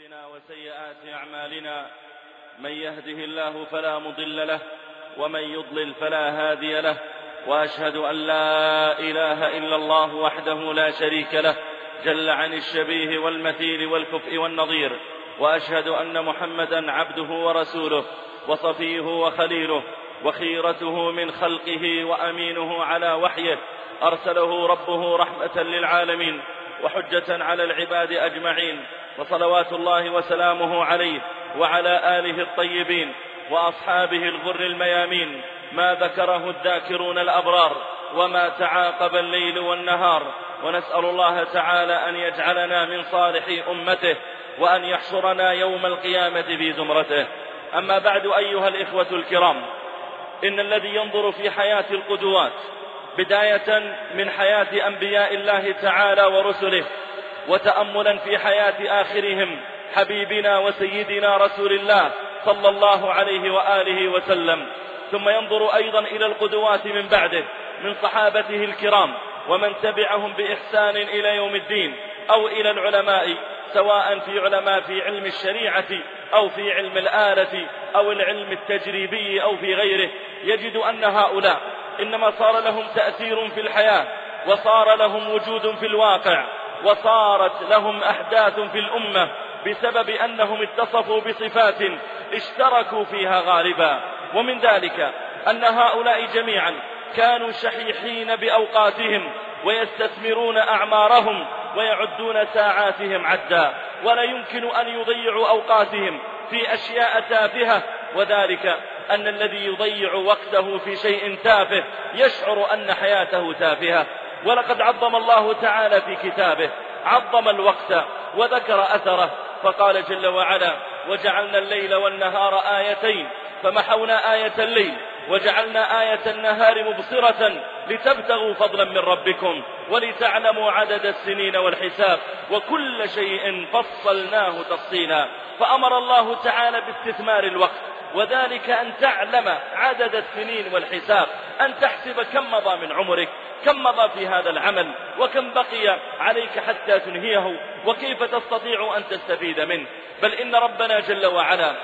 أنفسنا وسيئات أعمالنا من يهده الله فلا مضل له ومن يضلل فلا هادي له وأشهد أن لا إله إلا الله وحده لا شريك له جل عن الشبيه والمثيل والكفء والنظير وأشهد أن محمدا عبده ورسوله وصفيه وخليله وخيرته من خلقه وأمينه على وحيه أرسله ربه رحمة للعالمين وحجة على العباد أجمعين وصلوات الله وسلامه عليه وعلى آله الطيبين وأصحابه الغر الميامين ما ذكره الذاكرون الأبرار وما تعاقب الليل والنهار ونسأل الله تعالى أن يجعلنا من صالح أمته وأن يحشرنا يوم القيامة في زمرته. أما بعد أيها الإخوة الكرام إن الذي ينظر في حياة القدوات بداية من حياة أنبياء الله تعالى ورسله وتأملا في حياة آخرهم حبيبنا وسيدنا رسول الله صلى الله عليه وآله وسلم. ثم ينظر أيضا إلى القدوات من بعده من صحابته الكرام ومن تبعهم بإحسان إلى يوم الدين أو إلى العلماء سواء في علماء في علم الشريعة أو في علم الآلة أو العلم التجريبي أو في غيره. يجد أن هؤلاء إنما صار لهم تأثير في الحياة وصار لهم وجود في الواقع. وصارت لهم أحداث في الأمة بسبب أنهم اتصفوا بصفات اشتركوا فيها غالبا. ومن ذلك أن هؤلاء جميعا كانوا شحيحين بأوقاتهم ويستثمرون أعمارهم ويعدون ساعاتهم عدا. ولا يمكن أن يضيعوا أوقاتهم في أشياء تافهة. وذلك أن الذي يضيع وقته في شيء تافه يشعر أن حياته تافهة. ولقد عظم الله تعالى في كتابه عظم الوقت وذكر أثره فقال جل وعلا وجعلنا الليل والنهار آيتين فمحونا آية الليل وجعلنا آية النهار مبصرة لتبتغوا فضلا من ربكم ولتعلموا عدد السنين والحساب وكل شيء فصلناه تفصيلا فأمر الله تعالى باستثمار الوقت وذلك أن تعلم عدد السنين والحساب أن تحسب كم مضى من عمرك كم مضى في هذا العمل وكم بقي عليك حتى تنهيه وكيف تستطيع أن تستفيد منه. بل إن ربنا جل وعلا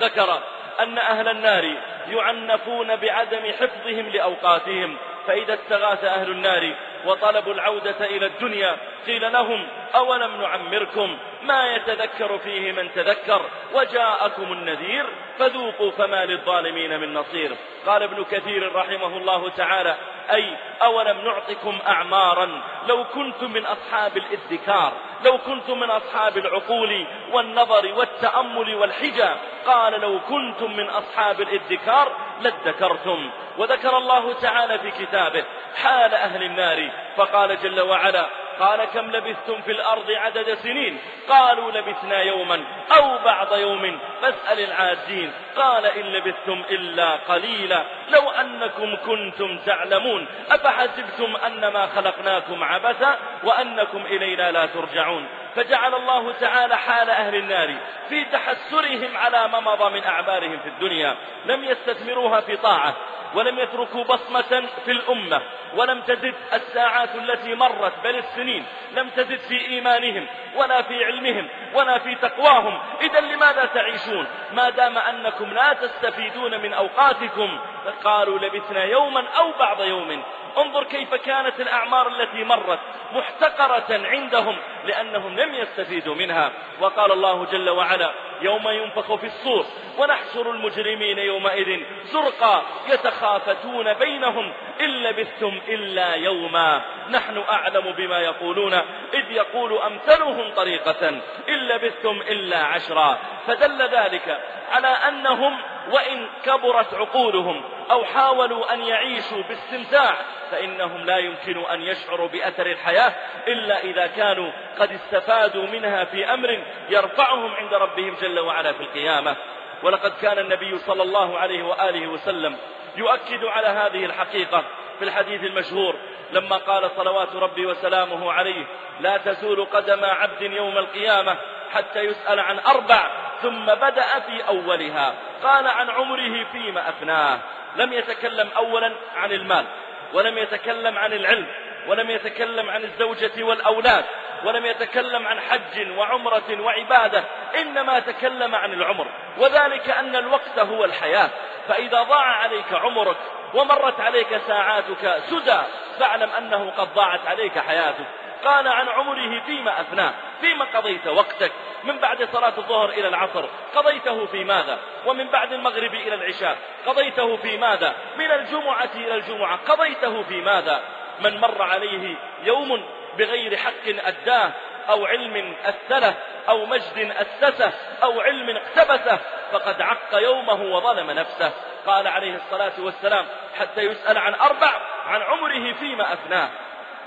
ذكر أن أهل النار يعنفون بعدم حفظهم لأوقاتهم. فإذا استغاث أهل النار وطلبوا العودة إلى الدنيا. قيل لهم أولم نعمركم؟ ما يتذكر فيه من تذكر؟ وجاءكم النذير فذوقوا فما للظالمين من نصير. قال ابن كثير رحمه الله تعالى أي أولم نعطكم أعمارا؟ لو كنتم من أصحاب الادكار لو كنتم من أصحاب العقول والنظر والتأمل والحجة. قال لو كنتم من أصحاب الادكار لادكرتم وذكر الله تعالى في كتابه حال أهل النار. فقال جل وعلا قال كم لبثتم في الأرض عدد سنين؟ قالوا لبثنا يوما أو بعض يوم. فاسأل العادين قال إن لبثتم إلا قليلا. لو أنكم كنتم تعلمون أفحسبتم أنما خلقناكم عبثا وأنكم إلينا لا ترجعون. فجعل الله تعالى حال أهل النار في تحسرهم على ما مضى من أعمارهم في الدنيا. لم يستثمروها في طاعة ولم يتركوا بصمة في الأمة ولم تزد الساعات التي مرت بل السنين لم تزد في إيمانهم ولا في علمهم ولا في تقواهم. إذا لماذا تعيشون؟ ما دام أنكم لا تستفيدون من أوقاتكم قالوا لبثنا يوما أو بعض يوم. انظر كيف كانت الأعمار التي مرت محتقرة عندهم لأنهم لم يستفيدوا منها. وقال الله جل وعلا يوم ينفخ في الصور ونحشر المجرمين يومئذ زرقا يتخافتون بينهم إن لبثتم إلا يوما. نحن أعلم بما يقولون إذ يقول أمثلهم طريقة إن لبثتم إلا عشرا. فدل ذلك على أنهم وإن كبرت عقولهم أو حاولوا أن يعيشوا باستمتاع فإنهم لا يمكن أن يشعروا بأثر الحياة إلا إذا كانوا قد استفادوا منها في أمر يرفعهم عند ربهم جل وعلا في القيامة. ولقد كان النبي صلى الله عليه وآله وسلم يؤكد على هذه الحقيقة في الحديث المشهور لما قال صلوات ربي وسلامه عليه لا تزول قدم عبد يوم القيامة حتى يسأل عن أربع ثم بدأ في أولها. قال عن عمره فيما أفناه. لم يتكلم أولا عن المال ولم يتكلم عن العلم ولم يتكلم عن الزوجة والأولاد ولم يتكلم عن حج وعمرة وعبادة إنما تكلم عن العمر. وذلك أن الوقت هو الحياة. فإذا ضاع عليك عمرك ومرت عليك ساعاتك سدى فاعلم أنه قد ضاعت عليك حياتك. قال عن عمره فيما أفناه فيما قضيت وقتك من بعد صلاة الظهر إلى العصر قضيته في ماذا؟ ومن بعد المغرب إلى العشاء قضيته في ماذا؟ من الجمعة إلى الجمعة قضيته في ماذا؟ من مر عليه يوم بغير حق أداه أو علم أسله أو مجد أسسه أو علم اقتبسه فقد عق يومه وظلم نفسه. قال عليه الصلاة والسلام حتى يسأل عن أربع عن عمره فيما أفناه.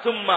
ثم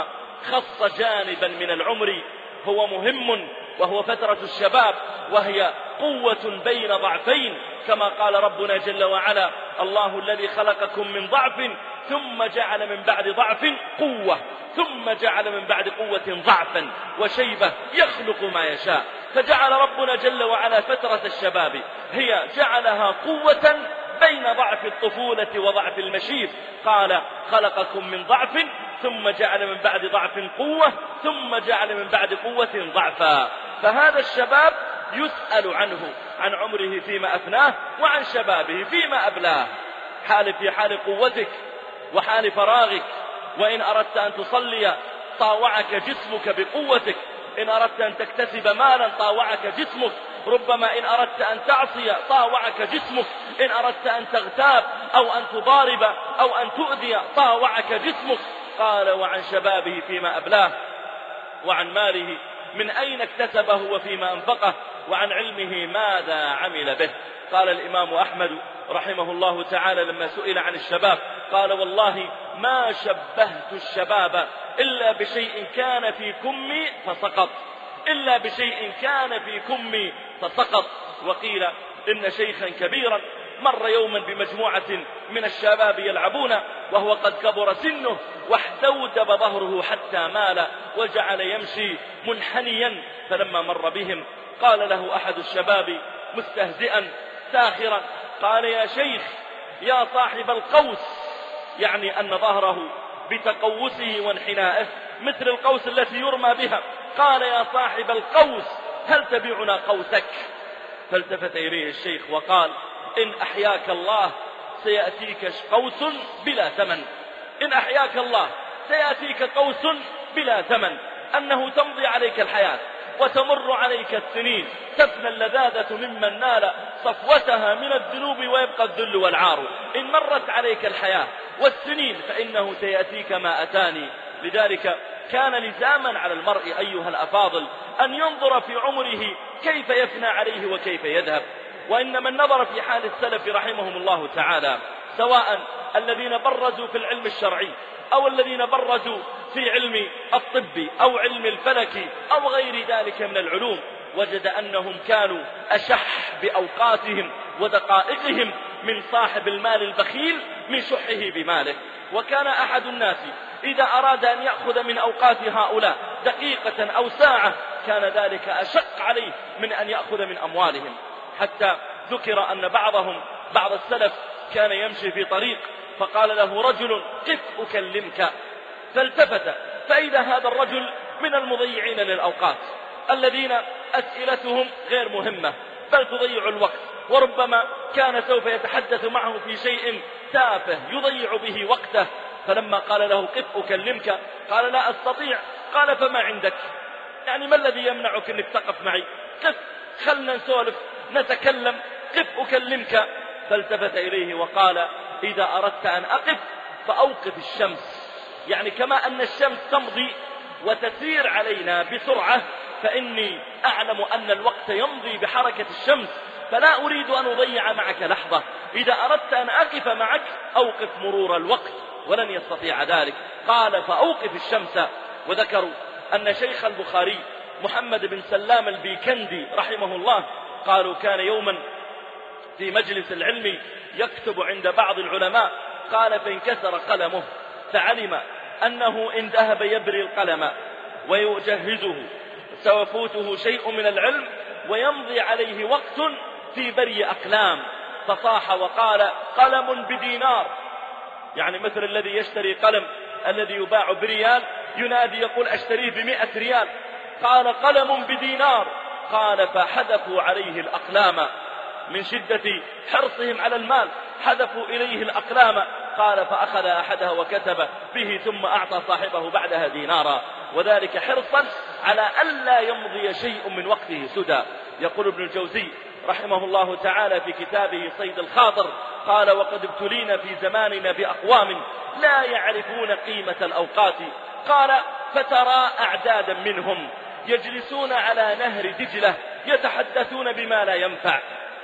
خص جانبا من العمر هو مهم وهو فترة الشباب وهي قوة بين ضعفين كما قال ربنا جل وعلا الله الذي خلقكم من ضعف ثم جعل من بعد ضعف قوة ثم جعل من بعد قوة ضعفا وشيبة يخلق ما يشاء. فجعل ربنا جل وعلا فترة الشباب هي جعلها قوة بين ضعف الطفولة وضعف المشيب. قال خلقكم من ضعف ثم جعل من بعد ضعف قوة ثم جعل من بعد قوة ضعفا. فهذا الشباب يسأل عنه عن عمره فيما أفناه وعن شبابه فيما أبلاه. حال في حال قوتك وحال فراغك وإن أردت أن تصلي طاوعك جسمك بقوتك إن أردت أن تكتسب مالا طاوعك جسمك ربما إن أردت أن تعصي طاوعك جسمك إن أردت أن تغتاب أو أن تضارب أو أن تؤذي طاوعك جسمك قال وعن شبابه فيما أبلاه وعن ماله من أين اكتسبه وفيما أنفقه وعن علمه ماذا عمل به. قال الإمام أحمد رحمه الله تعالى لما سئل عن الشباب قال والله ما شبهت الشباب إلا بشيء كان في كمي فسقط. إلا بشيء كان في كمي فسقط. وقيل إن شيخا كبيرا مر يوما بمجموعة من الشباب يلعبون وهو قد كبر سنه واحتودب ظهره حتى مال وجعل يمشي منحنيا. فلما مر بهم قال له أحد الشباب مستهزئا ساخرا قال يا شيخ يا صاحب القوس يعني أن ظهره بتقوسه وانحنائه مثل القوس التي يرمى بها. قال يا صاحب القوس هل تبيعنا قوسك؟ فالتفت إليه الشيخ وقال إن أحياك الله سيأتيك قوس بلا ثمن. إن أحياك الله سيأتيك قوس بلا ثمن. أنه تمضي عليك الحياة وتمر عليك السنين. تفنى اللذاذة ممن نال صفوتها من الذنوب ويبقى الذل والعار. إن مرت عليك الحياة والسنين فإنه سيأتيك ما أتاني. لذلك كان لزاما على المرء أيها الأفاضل أن ينظر في عمره كيف يفنى عليه وكيف يذهب. وإن من نظر في حال السلف رحمهم الله تعالى سواء الذين برزوا في العلم الشرعي أو الذين برزوا في علم الطب أو علم الفلك أو غير ذلك من العلوم وجد أنهم كانوا أشح بأوقاتهم ودقائقهم من صاحب المال البخيل من شحه بماله. وكان أحد الناس إذا أراد أن يأخذ من أوقات هؤلاء دقيقة أو ساعة كان ذلك أشق عليه من أن يأخذ من أموالهم. حتى ذكر أن بعضهم بعض السلف كان يمشي في طريق فقال له رجل قف أكلمك. فالتفت. فإذا هذا الرجل من المضيعين للأوقات الذين أسئلتهم غير مهمة بل تضيع الوقت وربما كان سوف يتحدث معه في شيء تافه يضيع به وقته. فلما قال له قف أكلمك قال لا أستطيع قال فما عندك؟ يعني ما الذي يمنعك أنك تقف معي؟ قف خلنا نسولف نتكلم قف أكلمك. فالتفت إليه وقال إذا أردت أن أقف فأوقف الشمس. يعني كما أن الشمس تمضي وتسير علينا بسرعة فإني أعلم أن الوقت يمضي بحركة الشمس. فلا أريد أن أضيع معك لحظة. إذا أردت أن أقف معك أوقف مرور الوقت ولن يستطيع ذلك. قال فأوقف الشمس. وذكروا أن شيخ البخاري محمد بن سلام البيكندي رحمه الله قالوا كان يوما في مجلس العلم يكتب عند بعض العلماء قال فانكسر قلمه فعلم أنه إن ذهب يبري القلم ويجهزه سيفوته شيء من العلم ويمضي عليه وقت في بري أقلام. فصاح وقال قلم بدينار. يعني مثل الذي يشتري قلم الذي يباع بريال ينادي يقول أشتريه بمئة ريال. قال قلم بدينار. قال فحذفوا عليه الأقلام من شدة حرصهم على المال. حذفوا إليه الأقلام. قال فأخذ أحدها وكتب به ثم أعطى صاحبه بعدها دينارا. وذلك حرصا على ألا يمضي شيء من وقته سدى. يقول ابن الجوزي رحمه الله تعالى في كتابه صيد الخاطر قال وقد ابتلينا في زماننا بأقوام لا يعرفون قيمة الأوقات. قال فترى أعدادا منهم. يجلسون على نهر دجلة يتحدثون بما لا ينفع.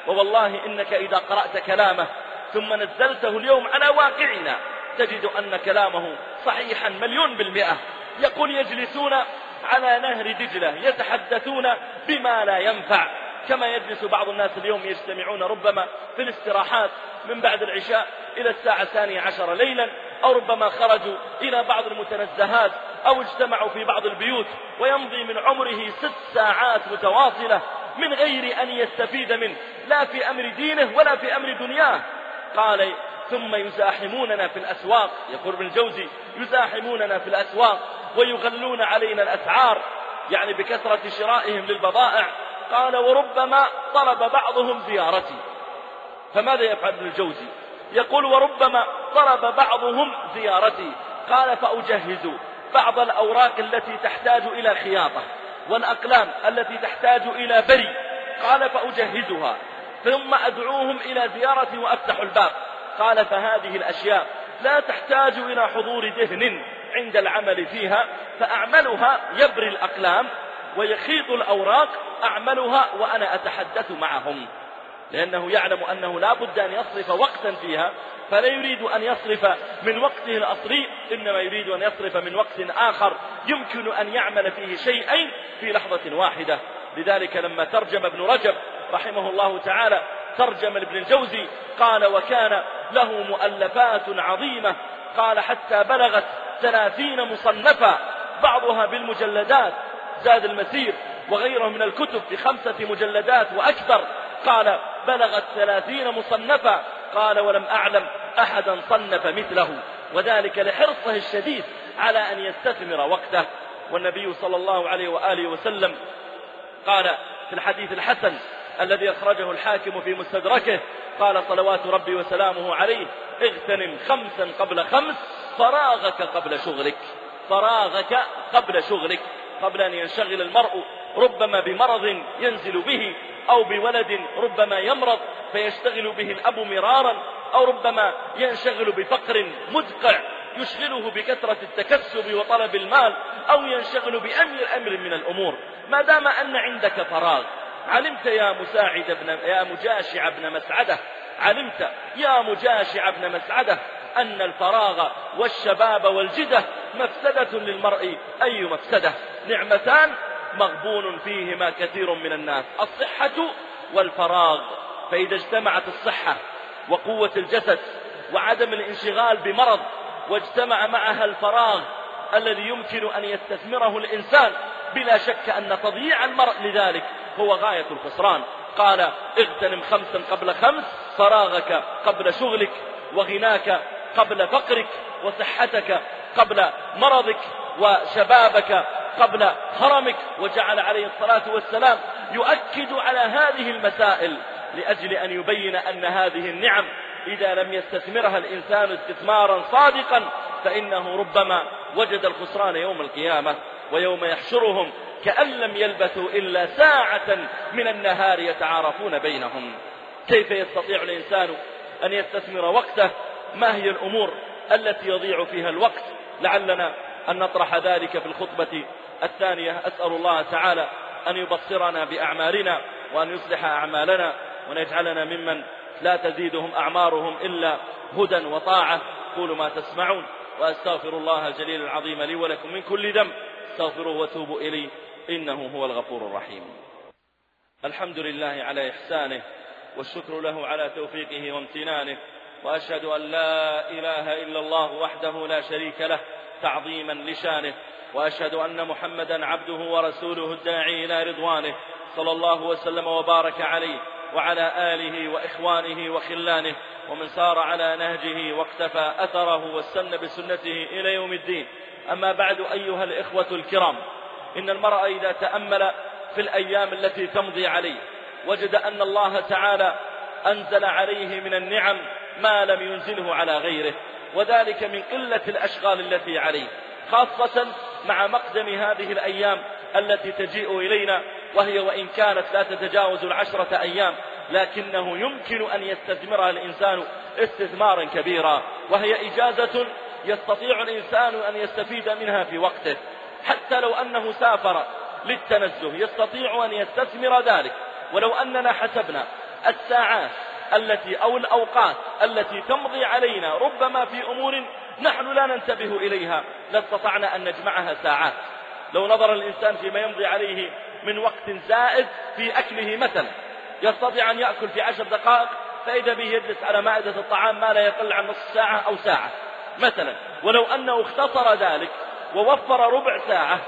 ووالله إنك إذا قرأت كلامه ثم نزلته اليوم على واقعنا تجد أن كلامه صحيحا مليون بالمئة. يقول يجلسون على نهر دجلة يتحدثون بما لا ينفع. كما يجلس بعض الناس اليوم يجتمعون ربما في الاستراحات من بعد العشاء إلى الساعة الثانية عشر ليلا أو ربما خرجوا إلى بعض المتنزهات أو اجتمعوا في بعض البيوت ويمضي من عمره ست ساعات متواصلة من غير أن يستفيد منه لا في أمر دينه ولا في أمر دنياه. قال ثم يزاحموننا في الأسواق يقول ابن الجوزي يزاحموننا في الأسواق ويغلون علينا الأسعار يعني بكثرة شرائهم للبضائع. قال وربما طلب بعضهم زيارتي. فماذا يفعل ابن الجوزي؟ يقول وربما طلب بعضهم زيارتي. قال فأجهز. بعض الأوراق التي تحتاج إلى خياطة والأقلام التي تحتاج إلى بري. قال فأجهزها ثم أدعوهم إلى زيارتي وأفتح الباب. قال فهذه الأشياء لا تحتاج إلى حضور دهن عند العمل فيها فأعملها يبري الأقلام ويخيط الأوراق أعملها وأنا أتحدث معهم. لأنه يعلم أنه لا بد أن يصرف وقتا فيها فلا يريد أن يصرف من وقته الأصلي إنما يريد أن يصرف من وقت آخر يمكن أن يعمل فيه شيئين في لحظة واحدة. لذلك لما ترجم ابن رجب رحمه الله تعالى ترجم لابن الجوزي قال وكان له مؤلفات عظيمة قال حتى بلغت ثلاثين مصنفة بعضها بالمجلدات زاد المسير وغيره من الكتب بخمسة مجلدات وأكثر. قال بلغت ثلاثين مصنفة قال ولم أعلم أحدا صنف مثله. وذلك لحرصه الشديد على أن يستثمر وقته. والنبي صلى الله عليه وآله وسلم قال في الحديث الحسن الذي أخرجه الحاكم في مستدركه قال صلوات ربي وسلامه عليه اغتنم خمسا قبل خمس فراغك قبل شغلك فراغك قبل شغلك قبل أن ينشغل المرء ربما بمرض ينزل به أو بولد ربما يمرض فيشتغل به الأب مرارا أو ربما ينشغل بفقر مدقع يشغله بكثرة التكسب وطلب المال أو ينشغل بأمر أمر من الأمور. ما دام أن عندك فراغ علمت يا مساعد ابن يا مجاشع ابن مسعدة علمت يا مجاشع ابن مسعدة أن الفراغ والشباب والجدة مفسدة للمرء أي مفسدة. نعمتان مغبون فيهما كثير من الناس. الصحة والفراغ. فإذا اجتمعت الصحة وقوة الجسد وعدم الانشغال بمرض واجتمع معها الفراغ الذي يمكن أن يستثمره الإنسان بلا شك أن تضييع المرء لذلك هو غاية الخسران. قال اغتنم خمسا قبل خمس فراغك قبل شغلك وغناك قبل فقرك وصحتك قبل مرضك وشبابك قبل هرمك وجعل عليه الصلاة والسلام يؤكد على هذه المسائل لأجل أن يبين أن هذه النعم إذا لم يستثمرها الإنسان استثمارا صادقا فإنه ربما وجد الخسران يوم القيامة ويوم يحشرهم كأن لم يلبثوا إلا ساعة من النهار يتعارفون بينهم. كيف يستطيع الإنسان أن يستثمر وقته؟ ما هي الأمور التي يضيع فيها الوقت؟ لعلنا أن نطرح ذلك في الخطبة الثانية أسأل الله تعالى أن يبصرنا بأعمالنا وأن يصلح أعمالنا وأن يجعلنا ممن لا تزيدهم أعمارهم إلا هدى وطاعة. قولوا ما تسمعون وأستغفر الله الجليل العظيم لي ولكم من كل ذنب. استغفروه وتوبوا إليه إنه هو الغفور الرحيم. الحمد لله على إحسانه والشكر له على توفيقه وامتنانه وأشهد أن لا إله إلا الله وحده لا شريك له تعظيما لشانه وأشهد أن محمدا عبده ورسوله الداعي إلى رضوانه صلى الله وسلم وبارك عليه وعلى آله وإخوانه وخلانه ومن سار على نهجه واقتفى أثره واستنى بسنته إلى يوم الدين. أما بعد أيها الإخوة الكرام إن المرء إذا تأمل في الأيام التي تمضي عليه وجد أن الله تعالى أنزل عليه من النعم ما لم ينزله على غيره وذلك من قلة الأشغال التي عليه خاصة مع مقدم هذه الأيام التي تجيء إلينا وهي وإن كانت لا تتجاوز العشرة أيام لكنه يمكن أن يستثمرها الإنسان استثمارا كبيرا وهي إجازة يستطيع الإنسان أن يستفيد منها في وقته. حتى لو أنه سافر للتنزه يستطيع أن يستثمر ذلك. ولو أننا حسبنا الساعات التي أو الأوقات التي تمضي علينا ربما في أمور نحن لا ننتبه إليها. لاستطعنا أن نجمعها ساعات. لو نظر الإنسان فيما يمضي عليه من وقت زائد في أكله مثلا يستطيع أن يأكل في عشر دقائق فإذا به يجلس على مائدة الطعام ما لا يقل عن نصف ساعة أو ساعة. مثلا ولو أنه اختصر ذلك ووفر ربع ساعة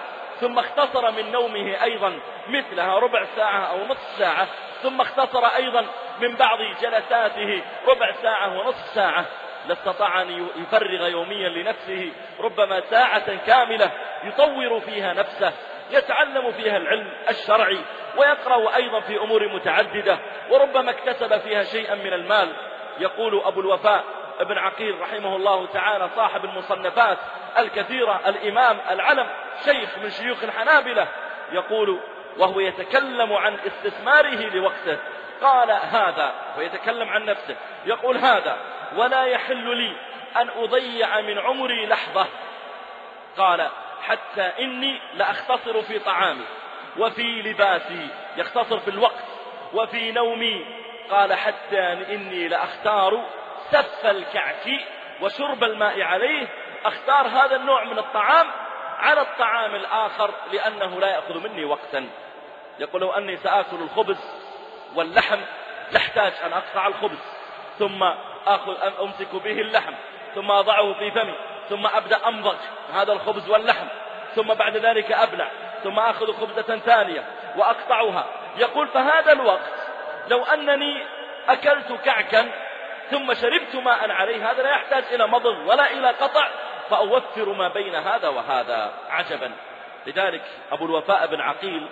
ثم اختصر من نومه أيضا مثلها ربع ساعة أو نصف ساعة ثم اختصر أيضا من بعض جلساته ربع ساعة ونصف ساعة لاستطاع أن يفرغ يوميا لنفسه ربما ساعة كاملة يطور فيها نفسه يتعلم فيها العلم الشرعي ويقرأ أيضا في أمور متعددة وربما اكتسب فيها شيئا من المال. يقول أبو الوفاء ابن عقيل رحمه الله تعالى صاحب المصنفات الكثيرة الإمام العلم شيخ من شيوخ الحنابلة يقول وهو يتكلم عن استثماره لوقته قال هذا ويتكلم عن نفسه. يقول هذا ولا يحل لي أن أضيع من عمري لحظة. قال حتى إني لأختصر في طعامي وفي لباسي يختصر في الوقت وفي نومي. قال حتى إني لأختار سف الكعك وشرب الماء عليه أختار هذا النوع من الطعام على الطعام الآخر لأنه لا يأخذ مني وقتا. يقول لو أني سآكل الخبز واللحم لاحتاج أن أقطع الخبز. ثم أخذ أمسك به اللحم ثم أضعه في فمي ثم أبدأ أمضغ هذا الخبز واللحم ثم بعد ذلك أبلع ثم أخذ خبزة ثانية وأقطعها. يقول فهذا الوقت لو أنني أكلت كعكا ثم شربت ماء عليه هذا لا يحتاج إلى مضغ ولا إلى قطع فأوفر ما بين هذا وهذا عجبا. لذلك أبو الوفاء بن عقيل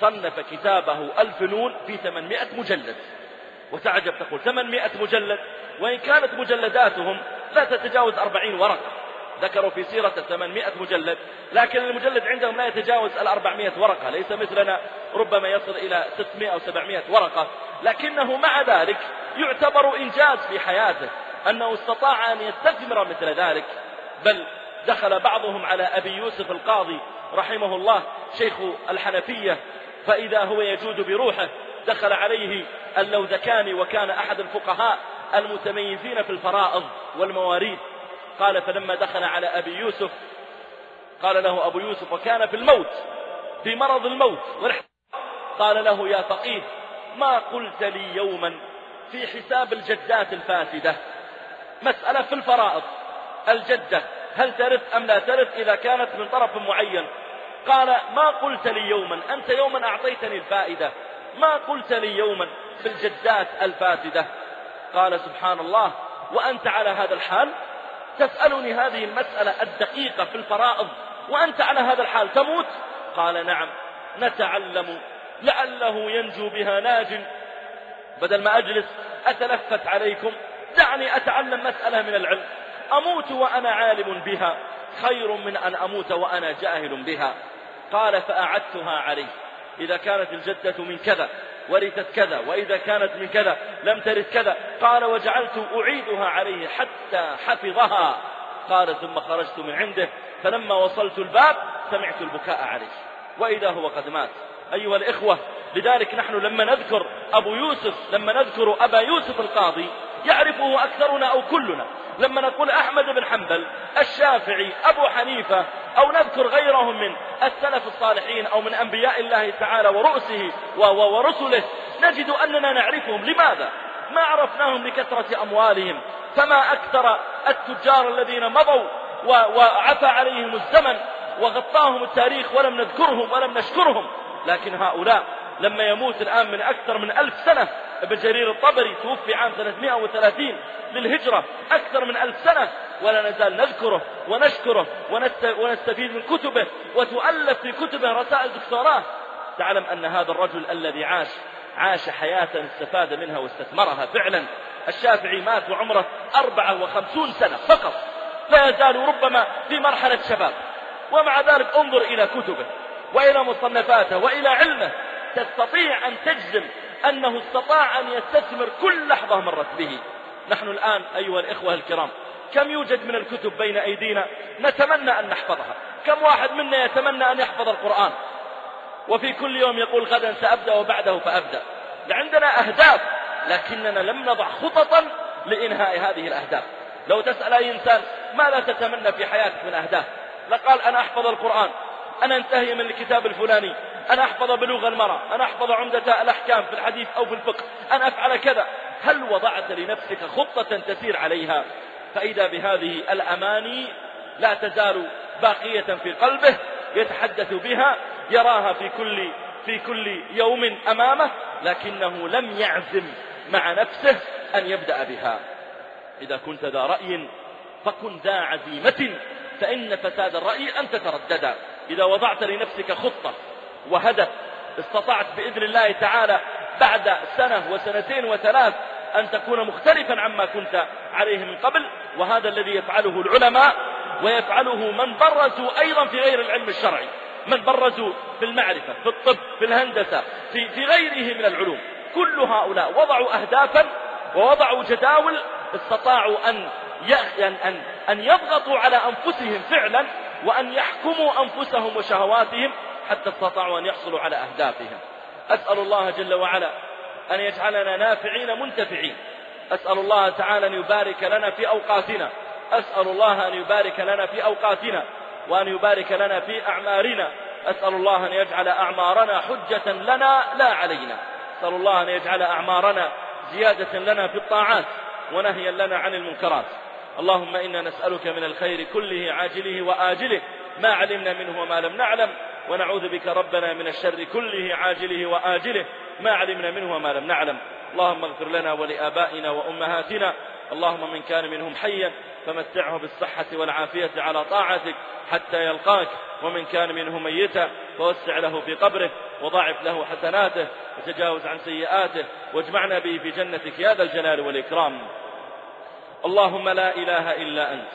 صنف كتابه الفنون في 800 مجلد. وتعجب تقول 800 مجلد؟ وإن كانت مجلداتهم لا تتجاوز 40 ورقة. ذكروا في سيرة 800 مجلد لكن المجلد عندهم لا يتجاوز ال 400 ورقة ليس مثلنا ربما يصل إلى 600 أو 700 ورقة. لكنه مع ذلك يعتبر إنجاز في حياته أنه استطاع أن يستثمر مثل ذلك. بل دخل بعضهم على أبي يوسف القاضي رحمه الله شيخ الحنفية فإذا هو يجود بروحه دخل عليه اللوذكاني وكان أحد الفقهاء المتميزين في الفرائض والمواريث. قال فلما دخل على أبي يوسف قال له أبو يوسف وكان في الموت في مرض الموت. قال له يا فقيه ما قلت لي يوما في حساب الجدات الفاسدة؟ مسألة في الفرائض. الجدة هل ترث أم لا ترث إذا كانت من طرف معين؟ قال ما قلت لي يوما أنت يوما أعطيتني الفائدة. ما قلت لي يوما في الجدات الفاسدة؟ قال سبحان الله وأنت على هذا الحال؟ تسألني هذه المسألة الدقيقة في الفرائض وأنت على هذا الحال تموت؟ قال نعم نتعلم لعله ينجو بها ناج. بدل ما أجلس أتلفت عليكم دعني أتعلم مسألة من العلم. أموت وأنا عالم بها خير من أن أموت وأنا جاهل بها. قال فأعدتها عليه إذا كانت الجدة من كذا. ورثت كذا وإذا كانت من كذا لم ترث كذا. قال وجعلت أعيدها عليه حتى حفظها. قال ثم خرجت من عنده فلما وصلت الباب سمعت البكاء عليه. وإذا هو قد مات. أيها الإخوة لذلك نحن لما نذكر أبو يوسف لما نذكر أبا يوسف القاضي يعرفه أكثرنا أو كلنا. لما نقول أحمد بن حنبل الشافعي أبو حنيفة أو نذكر غيرهم من السلف الصالحين أو من أنبياء الله تعالى ورؤسه ورسله نجد أننا نعرفهم. لماذا؟ ما عرفناهم لكثرة أموالهم فما أكثر التجار الذين مضوا وعفى عليهم الزمن وغطاهم التاريخ ولم نذكرهم ولم نشكرهم. لكن هؤلاء لما يموت الآن من أكثر من ألف سنة ابن جرير الطبري توفي عام 330 للهجرة أكثر من ألف سنة ولا نزال نذكره ونشكره ونستفيد من كتبه وتؤلف في كتبه رسائل دكتوراه. تعلم أن هذا الرجل الذي عاش عاش حياة استفاد منها واستثمرها فعلا. الشافعي مات وعمره أربعة وخمسون سنة فقط. لا يزال ربما في مرحلة شباب. ومع ذلك انظر إلى كتبه وإلى مصنفاته وإلى علمه. تستطيع أن تجزم أنه استطاع أن يستثمر كل لحظة مرت به. نحن الآن أيها الإخوة الكرام كم يوجد من الكتب بين أيدينا نتمنى أن نحفظها؟ كم واحد منا يتمنى أن يحفظ القرآن؟ وفي كل يوم يقول غدا سأبدأ وبعده فأبدأ. عندنا أهداف لكننا لم نضع خططا لإنهاء هذه الأهداف. لو تسأل أي إنسان ماذا تتمنى في حياتك من أهداف؟ لقال أنا أحفظ القرآن أنا أنتهي من الكتاب الفلاني أنا أحفظ بلوغ المرأة أنا أحفظ عمدة الأحكام في الحديث أو في الفقه أنا أفعل كذا. هل وضعت لنفسك خطة تسير عليها؟ فإذا بهذه الأماني لا تزال باقية في قلبه يتحدث بها يراها في كل في كل يوم أمامه لكنه لم يعزم مع نفسه أن يبدأ بها. إذا كنت ذا رأي فكن ذا عزيمة فإن فساد الرأي أن تترددا إذا وضعت لنفسك خطة وهدف. استطعت بإذن الله تعالى بعد سنة وسنتين وثلاث أن تكون مختلفا عما كنت عليه من قبل وهذا الذي يفعله العلماء ويفعله من برزوا أيضا في غير العلم الشرعي من برزوا في المعرفة في الطب في الهندسة في, في غيره من العلوم. كل هؤلاء وضعوا أهدافا ووضعوا جداول استطاعوا أن أن أن يضغطوا على أنفسهم فعلا وأن يحكموا أنفسهم وشهواتهم حتى استطاعوا أن يحصلوا على أهدافهم. أسأل الله جل وعلا أن يجعلنا نافعين منتفعين. أسأل الله تعالى أن يبارك لنا في أوقاتنا. أسأل الله أن يبارك لنا في أوقاتنا وأن يبارك لنا في أعمارنا. أسأل الله أن يجعل أعمارنا حجة لنا لا علينا. أسأل الله أن يجعل أعمارنا زيادة لنا في الطاعات ونهيا لنا عن المنكرات. اللهم إنا نسألك من الخير كله عاجله وآجله. ما علمنا منه وما لم نعلم. ونعوذ بك ربنا من الشر كله عاجله وآجله ما علمنا منه وما لم نعلم. اللهم اغفر لنا ولآبائنا وأمهاتنا. اللهم من كان منهم حيا فمتعه بالصحة والعافية على طاعتك حتى يلقاك. ومن كان منه ميتا فوسع له في قبره وضاعف له حسناته. وتجاوز عن سيئاته. واجمعنا به في جنتك يا ذا الجلال والإكرام. اللهم لا إله إلا أنت.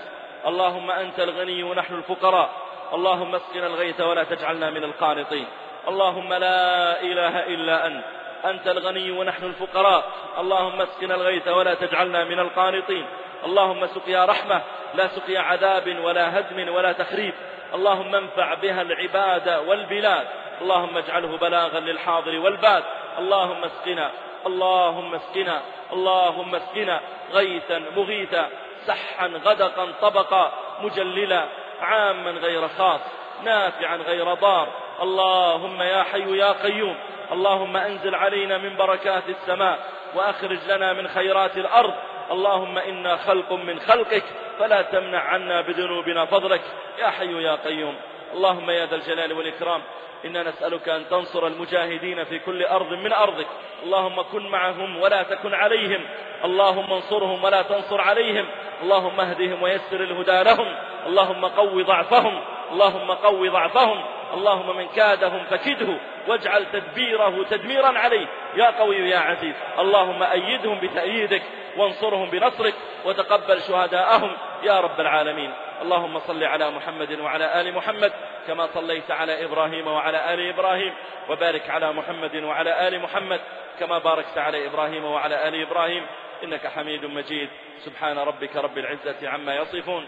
اللهم أنت الغني ونحن الفقراء. اللهم اسقنا الغيث ولا تجعلنا من القانطين. اللهم لا إله إلا أنت. أنت الغني ونحن الفقراء. اللهم اسقنا الغيث ولا تجعلنا من القانطين. اللهم سقيا رحمة. لا سقيا عذاب ولا هدم ولا تخريب. اللهم انفع بها العباد والبلاد. اللهم اجعله بلاغا للحاضر والباد. اللهم اسقنا. اللهم اسقنا. اللهم اسقنا. غيثا مغيثا. سحا غدقا طبقا. مجللا. عاما غير خاص نافعا غير ضار. اللهم يا حي يا قيوم اللهم أنزل علينا من بركات السماء وأخرج لنا من خيرات الأرض. اللهم إنا خلق من خلقك فلا تمنع عنا بذنوبنا فضلك. يا حي يا قيوم اللهم يا ذا الجلال والإكرام. إنا نسألك أن تنصر المجاهدين في كل أرض من أرضك. اللهم كن معهم ولا تكن عليهم. اللهم انصرهم ولا تنصر عليهم. اللهم اهدهم ويسر الهدى لهم. اللهم قو ضعفهم اللهم قو ضعفهم اللهم من كادهم فكده واجعل تدبيره تدميرا عليه. يا قوي يا عزيز اللهم أيدهم بتأييدك وانصرهم بنصرك وتقبل شهداءهم. يا رب العالمين اللهم صل على محمد وعلى آل محمد كما صليت على إبراهيم وعلى آل إبراهيم وبارك على محمد وعلى آل محمد كما باركت على إبراهيم وعلى آل إبراهيم. إنك حميد مجيد. سبحان ربك رب العزة عما يصفون.